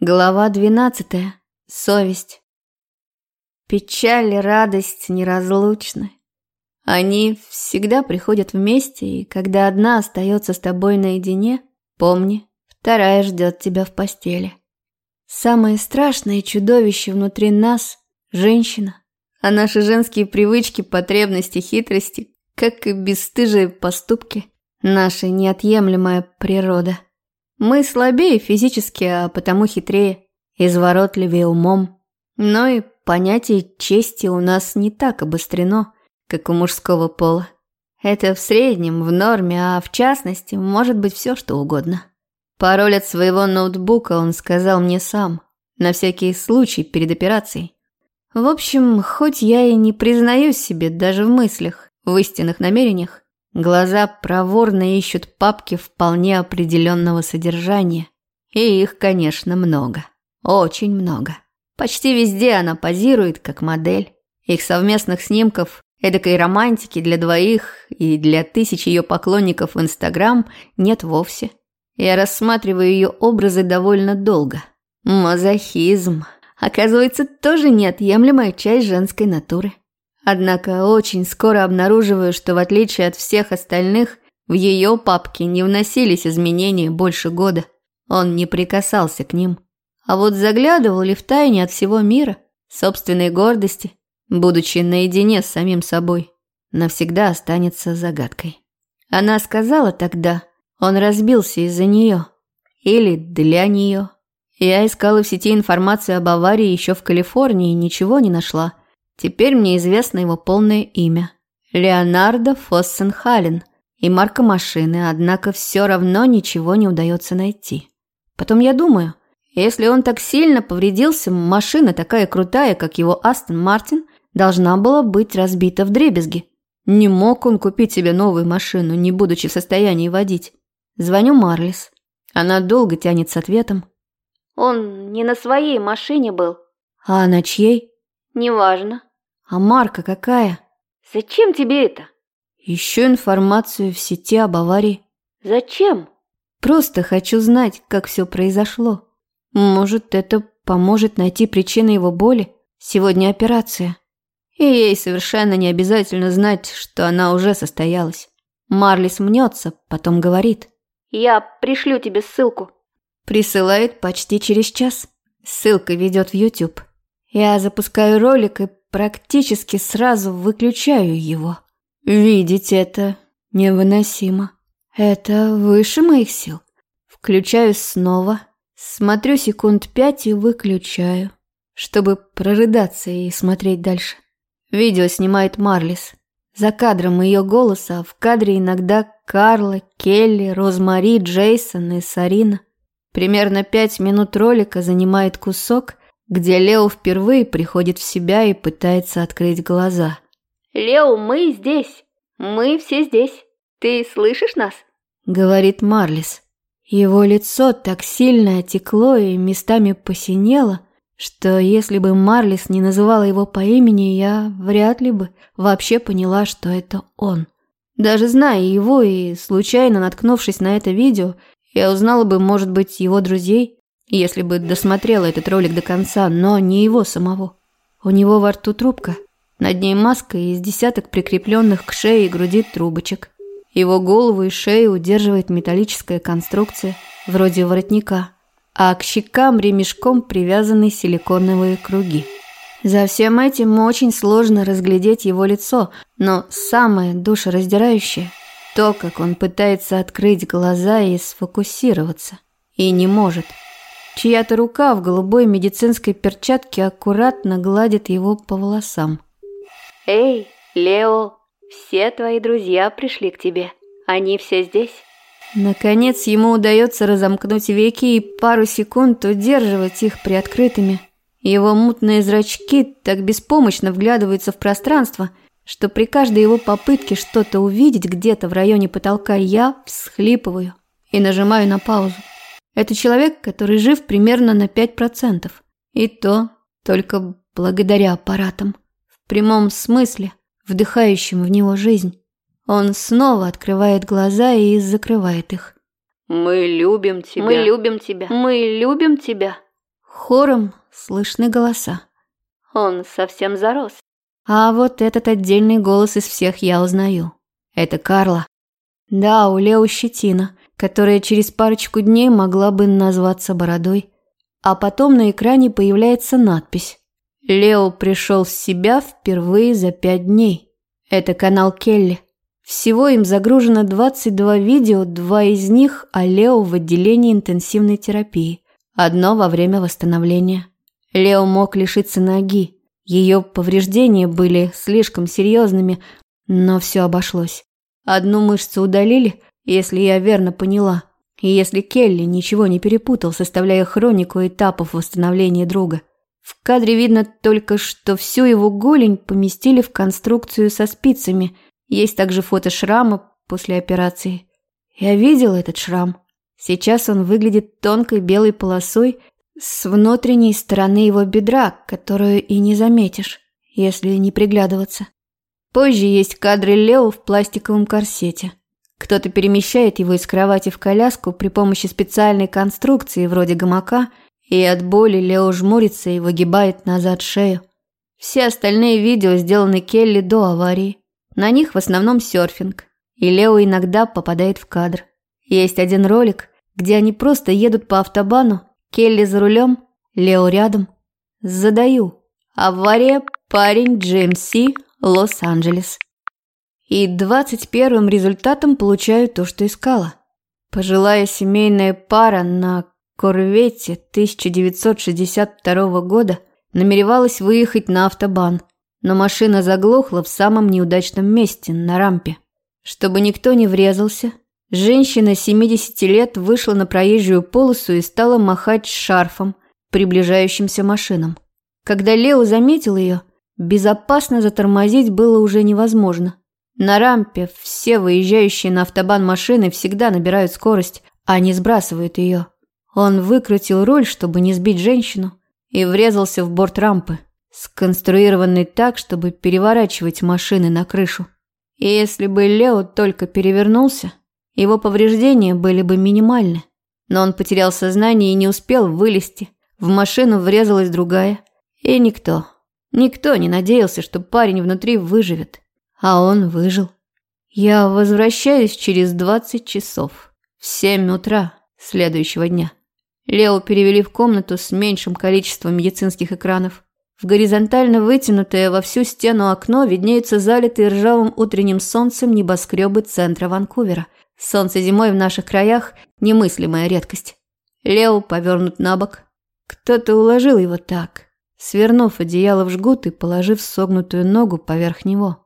Глава двенадцатая. Совесть. Печаль и радость неразлучны. Они всегда приходят вместе, и когда одна остается с тобой наедине, помни, вторая ждет тебя в постели. Самое страшное чудовище внутри нас – женщина, а наши женские привычки, потребности, хитрости, как и бесстыжие поступки – наша неотъемлемая природа. Мы слабее физически, а потому хитрее, изворотливее умом. Но и понятие чести у нас не так обострено, как у мужского пола. Это в среднем, в норме, а в частности может быть все что угодно. Пароль от своего ноутбука он сказал мне сам, на всякий случай перед операцией. В общем, хоть я и не признаю себе даже в мыслях, в истинных намерениях, глаза проворно ищут папки вполне определенного содержания. И их, конечно, много. Очень много. Почти везде она позирует как модель. Их совместных снимков, эдакой романтики для двоих и для тысяч ее поклонников в Инстаграм нет вовсе. Я рассматриваю ее образы довольно долго. Мазохизм, оказывается, тоже неотъемлемая часть женской натуры. Однако очень скоро обнаруживаю, что в отличие от всех остальных, в ее папке не вносились изменения больше года. Он не прикасался к ним. А вот заглядывал ли в тайне от всего мира, собственной гордости, будучи наедине с самим собой, навсегда останется загадкой. Она сказала тогда – он разбился из-за нее. Или для нее. Я искала в сети информацию об аварии еще в Калифорнии и ничего не нашла. Теперь мне известно его полное имя. Леонардо Фоссенхален и марка машины, однако все равно ничего не удается найти. Потом я думаю, если он так сильно повредился, машина такая крутая, как его Астон Мартин, должна была быть разбита в дребезги. Не мог он купить себе новую машину, не будучи в состоянии водить. Звоню Марлис. Она долго тянет с ответом. Он не на своей машине был. А на чьей? Неважно. А марка какая? Зачем тебе это? Ищу информацию в сети об аварии. Зачем? Просто хочу знать, как все произошло. Может, это поможет найти причины его боли. Сегодня операция. И ей совершенно не обязательно знать, что она уже состоялась. Марлис мнется, потом говорит. Я пришлю тебе ссылку. Присылает почти через час. Ссылка ведет в YouTube. Я запускаю ролик и практически сразу выключаю его. Видеть это невыносимо. Это выше моих сил. Включаю снова, смотрю секунд пять и выключаю, чтобы прорыдаться и смотреть дальше. Видео снимает Марлис. За кадром ее голоса, а в кадре иногда Карла, Келли, Розмари, Джейсон и Сарина. Примерно пять минут ролика занимает кусок, где Лео впервые приходит в себя и пытается открыть глаза. «Лео, мы здесь. Мы все здесь. Ты слышишь нас?» Говорит Марлис. Его лицо так сильно отекло и местами посинело, что если бы Марлис не называла его по имени, я вряд ли бы вообще поняла, что это он. Даже зная его и случайно наткнувшись на это видео, я узнала бы, может быть, его друзей, если бы досмотрела этот ролик до конца, но не его самого. У него во рту трубка, над ней маска из десяток прикрепленных к шее и груди трубочек. Его голову и шею удерживает металлическая конструкция, вроде воротника – а к щекам ремешком привязаны силиконовые круги. За всем этим очень сложно разглядеть его лицо, но самое душераздирающее – то, как он пытается открыть глаза и сфокусироваться. И не может. Чья-то рука в голубой медицинской перчатке аккуратно гладит его по волосам. «Эй, Лео, все твои друзья пришли к тебе. Они все здесь?» Наконец ему удается разомкнуть веки и пару секунд удерживать их приоткрытыми. Его мутные зрачки так беспомощно вглядываются в пространство, что при каждой его попытке что-то увидеть где-то в районе потолка я всхлипываю и нажимаю на паузу. Это человек, который жив примерно на 5%. И то только благодаря аппаратам. В прямом смысле, вдыхающим в него жизнь. Он снова открывает глаза и закрывает их. «Мы любим тебя. Мы любим тебя. Мы любим тебя». Хором слышны голоса. Он совсем зарос. А вот этот отдельный голос из всех я узнаю. Это Карла. Да, у Лео щетина, которая через парочку дней могла бы назваться бородой. А потом на экране появляется надпись. Лео пришел в себя впервые за пять дней. Это канал Келли. Всего им загружено 22 видео, два из них о Лео в отделении интенсивной терапии. Одно во время восстановления. Лео мог лишиться ноги. Ее повреждения были слишком серьезными, но все обошлось. Одну мышцу удалили, если я верно поняла. И если Келли ничего не перепутал, составляя хронику этапов восстановления друга. В кадре видно только, что всю его голень поместили в конструкцию со спицами – есть также фото шрама после операции. Я видел этот шрам. Сейчас он выглядит тонкой белой полосой с внутренней стороны его бедра, которую и не заметишь, если не приглядываться. Позже есть кадры Лео в пластиковом корсете. Кто-то перемещает его из кровати в коляску при помощи специальной конструкции вроде гамака, и от боли Лео жмурится и выгибает назад шею. Все остальные видео сделаны Келли до аварии. На них в основном серфинг, и Лео иногда попадает в кадр. Есть один ролик, где они просто едут по автобану, Келли за рулем, Лео рядом. Задаю. Авария, парень GMC, Лос-Анджелес. И двадцать первым результатом получаю то, что искала. Пожилая семейная пара на Корвете 1962 года намеревалась выехать на автобан – но машина заглохла в самом неудачном месте, на рампе. Чтобы никто не врезался, женщина 70 лет вышла на проезжую полосу и стала махать шарфом приближающимся машинам. Когда Лео заметил ее, безопасно затормозить было уже невозможно. На рампе все выезжающие на автобан машины всегда набирают скорость, а не сбрасывают ее. Он выкрутил руль, чтобы не сбить женщину, и врезался в борт рампы сконструированный так, чтобы переворачивать машины на крышу. И если бы Лео только перевернулся, его повреждения были бы минимальны. Но он потерял сознание и не успел вылезти. В машину врезалась другая. И никто, никто не надеялся, что парень внутри выживет. А он выжил. Я возвращаюсь через 20 часов. В 7 утра следующего дня. Лео перевели в комнату с меньшим количеством медицинских экранов. В горизонтально вытянутое во всю стену окно виднеются залитые ржавым утренним солнцем небоскребы центра Ванкувера. Солнце зимой в наших краях – немыслимая редкость. Лео повернут на бок. Кто-то уложил его так, свернув одеяло в жгут и положив согнутую ногу поверх него.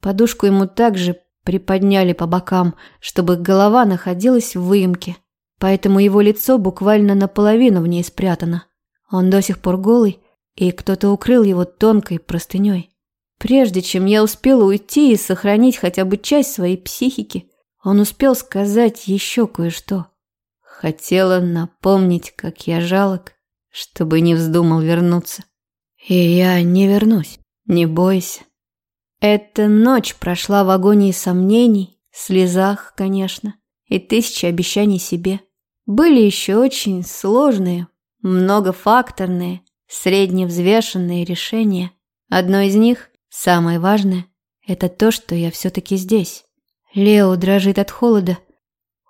Подушку ему также приподняли по бокам, чтобы голова находилась в выемке, поэтому его лицо буквально наполовину в ней спрятано. Он до сих пор голый, и кто-то укрыл его тонкой простыней. Прежде чем я успела уйти и сохранить хотя бы часть своей психики, он успел сказать еще кое-что. Хотела напомнить, как я жалок, чтобы не вздумал вернуться. И я не вернусь, не бойся. Эта ночь прошла в агонии сомнений, слезах, конечно, и тысячи обещаний себе. Были еще очень сложные, многофакторные, средневзвешенные решения. Одно из них, самое важное, это то, что я все-таки здесь. Лео дрожит от холода.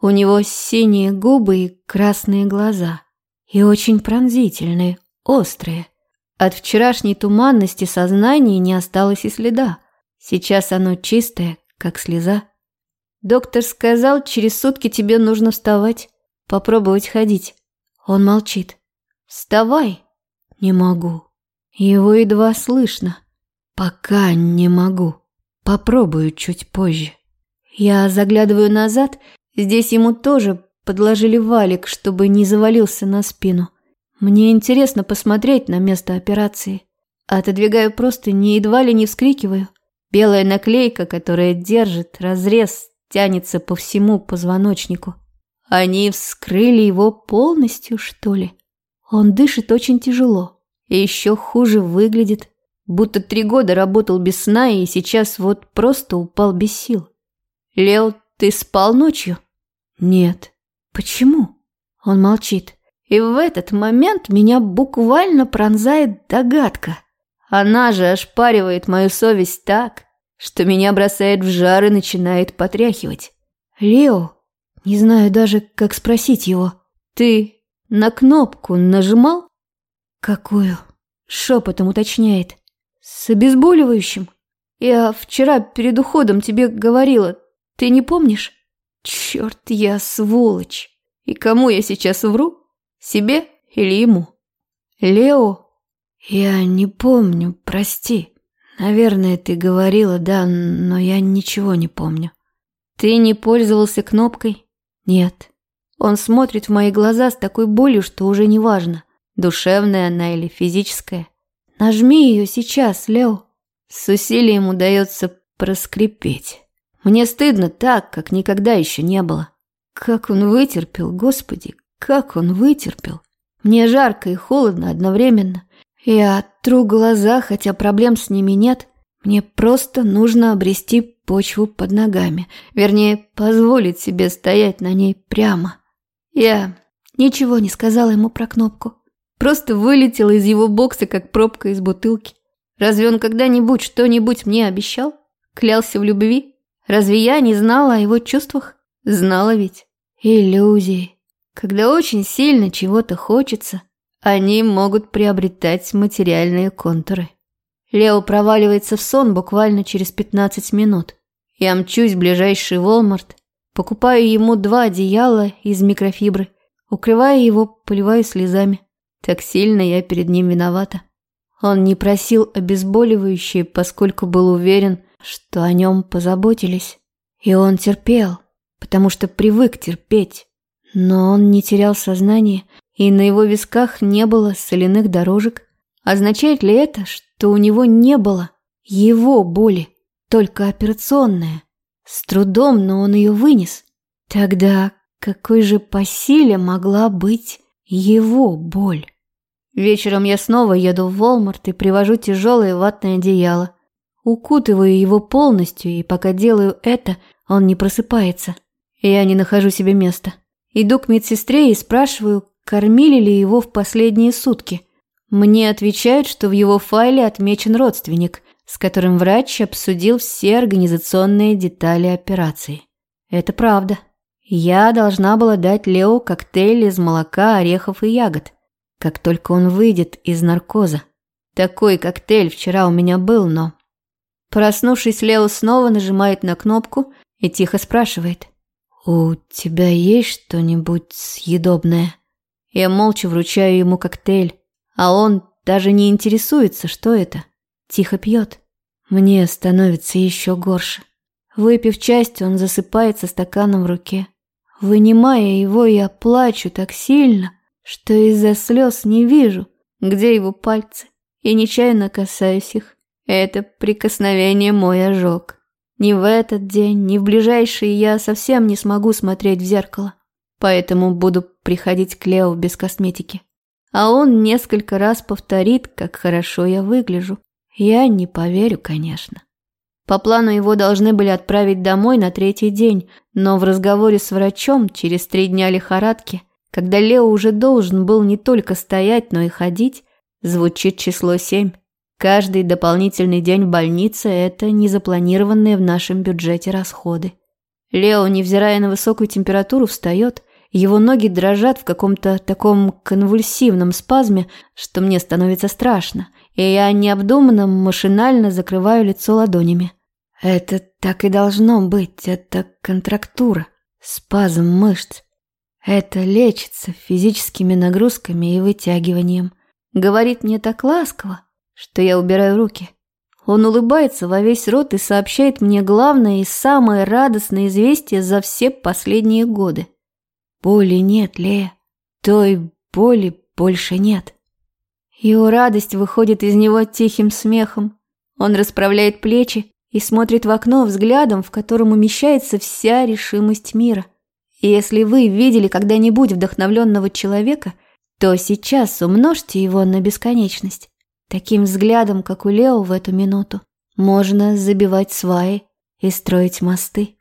У него синие губы и красные глаза. И очень пронзительные, острые. От вчерашней туманности сознания не осталось и следа. Сейчас оно чистое, как слеза. Доктор сказал, через сутки тебе нужно вставать, попробовать ходить. Он молчит. Вставай, не могу. Его едва слышно. Пока не могу. Попробую чуть позже. Я заглядываю назад. Здесь ему тоже подложили валик, чтобы не завалился на спину. Мне интересно посмотреть на место операции. Отодвигаю просто не едва ли не вскрикиваю. Белая наклейка, которая держит разрез, тянется по всему позвоночнику. Они вскрыли его полностью, что ли? Он дышит очень тяжело и еще хуже выглядит, будто три года работал без сна и сейчас вот просто упал без сил. «Лео, ты спал ночью?» «Нет». «Почему?» Он молчит. И в этот момент меня буквально пронзает догадка. Она же ошпаривает мою совесть так, что меня бросает в жар и начинает потряхивать. «Лео, не знаю даже, как спросить его. Ты на кнопку нажимал?» «Какую?» – шепотом уточняет. «С обезболивающим? Я вчера перед уходом тебе говорила. Ты не помнишь?» «Черт, я сволочь! И кому я сейчас вру? Себе или ему?» «Лео?» «Я не помню, прости. Наверное, ты говорила, да, но я ничего не помню». «Ты не пользовался кнопкой?» «Нет». Он смотрит в мои глаза с такой болью, что уже не важно, душевная она или физическая. «Нажми ее сейчас, Лео». С усилием удается проскрипеть. Мне стыдно так, как никогда еще не было. Как он вытерпел, Господи, как он вытерпел. Мне жарко и холодно одновременно. Я тру глаза, хотя проблем с ними нет. Мне просто нужно обрести почву под ногами. Вернее, позволить себе стоять на ней прямо. Я ничего не сказала ему про кнопку. Просто вылетела из его бокса, как пробка из бутылки. Разве он когда-нибудь что-нибудь мне обещал? Клялся в любви? Разве я не знала о его чувствах? Знала ведь. Иллюзии. Когда очень сильно чего-то хочется, они могут приобретать материальные контуры. Лео проваливается в сон буквально через 15 минут. Я мчусь в ближайший Волмарт, покупаю ему два одеяла из микрофибры, укрываю его, поливаю слезами. Так сильно я перед ним виновата. Он не просил обезболивающее, поскольку был уверен, что о нем позаботились. И он терпел, потому что привык терпеть. Но он не терял сознание, и на его висках не было соляных дорожек. Означает ли это, что у него не было его боли, только операционная? С трудом, но он ее вынес. Тогда какой же по силе могла быть его боль? Вечером я снова еду в Волмарт и привожу тяжелое ватное одеяло. Укутываю его полностью, и пока делаю это, он не просыпается. Я не нахожу себе места. Иду к медсестре и спрашиваю, кормили ли его в последние сутки. Мне отвечают, что в его файле отмечен родственник, с которым врач обсудил все организационные детали операции. Это правда. Я должна была дать Лео коктейль из молока, орехов и ягод, как только он выйдет из наркоза. Такой коктейль вчера у меня был, но Проснувшись, Лео снова нажимает на кнопку и тихо спрашивает. «У тебя есть что-нибудь съедобное?» Я молча вручаю ему коктейль, а он даже не интересуется, что это. Тихо пьет. Мне становится еще горше. Выпив часть, он засыпает со стаканом в руке. Вынимая его, я плачу так сильно, что из-за слез не вижу, где его пальцы, и нечаянно касаюсь их. Это прикосновение мой ожог. Ни в этот день, ни в ближайшие я совсем не смогу смотреть в зеркало. Поэтому буду приходить к Лео без косметики. А он несколько раз повторит, как хорошо я выгляжу. Я не поверю, конечно. По плану его должны были отправить домой на третий день, но в разговоре с врачом через три дня лихорадки, когда Лео уже должен был не только стоять, но и ходить, звучит число семь. Каждый дополнительный день в больнице – это незапланированные в нашем бюджете расходы. Лео, невзирая на высокую температуру, встает, его ноги дрожат в каком-то таком конвульсивном спазме, что мне становится страшно, и я необдуманно, машинально закрываю лицо ладонями. Это так и должно быть, это контрактура, спазм мышц. Это лечится физическими нагрузками и вытягиванием. Говорит мне так ласково, что я убираю руки. Он улыбается во весь рот и сообщает мне главное и самое радостное известие за все последние годы. Боли нет, Лея. Той боли больше нет. Его радость выходит из него тихим смехом. Он расправляет плечи и смотрит в окно взглядом, в котором умещается вся решимость мира. И если вы видели когда-нибудь вдохновленного человека, то сейчас умножьте его на бесконечность. Таким взглядом, как у Лео в эту минуту, можно забивать сваи и строить мосты.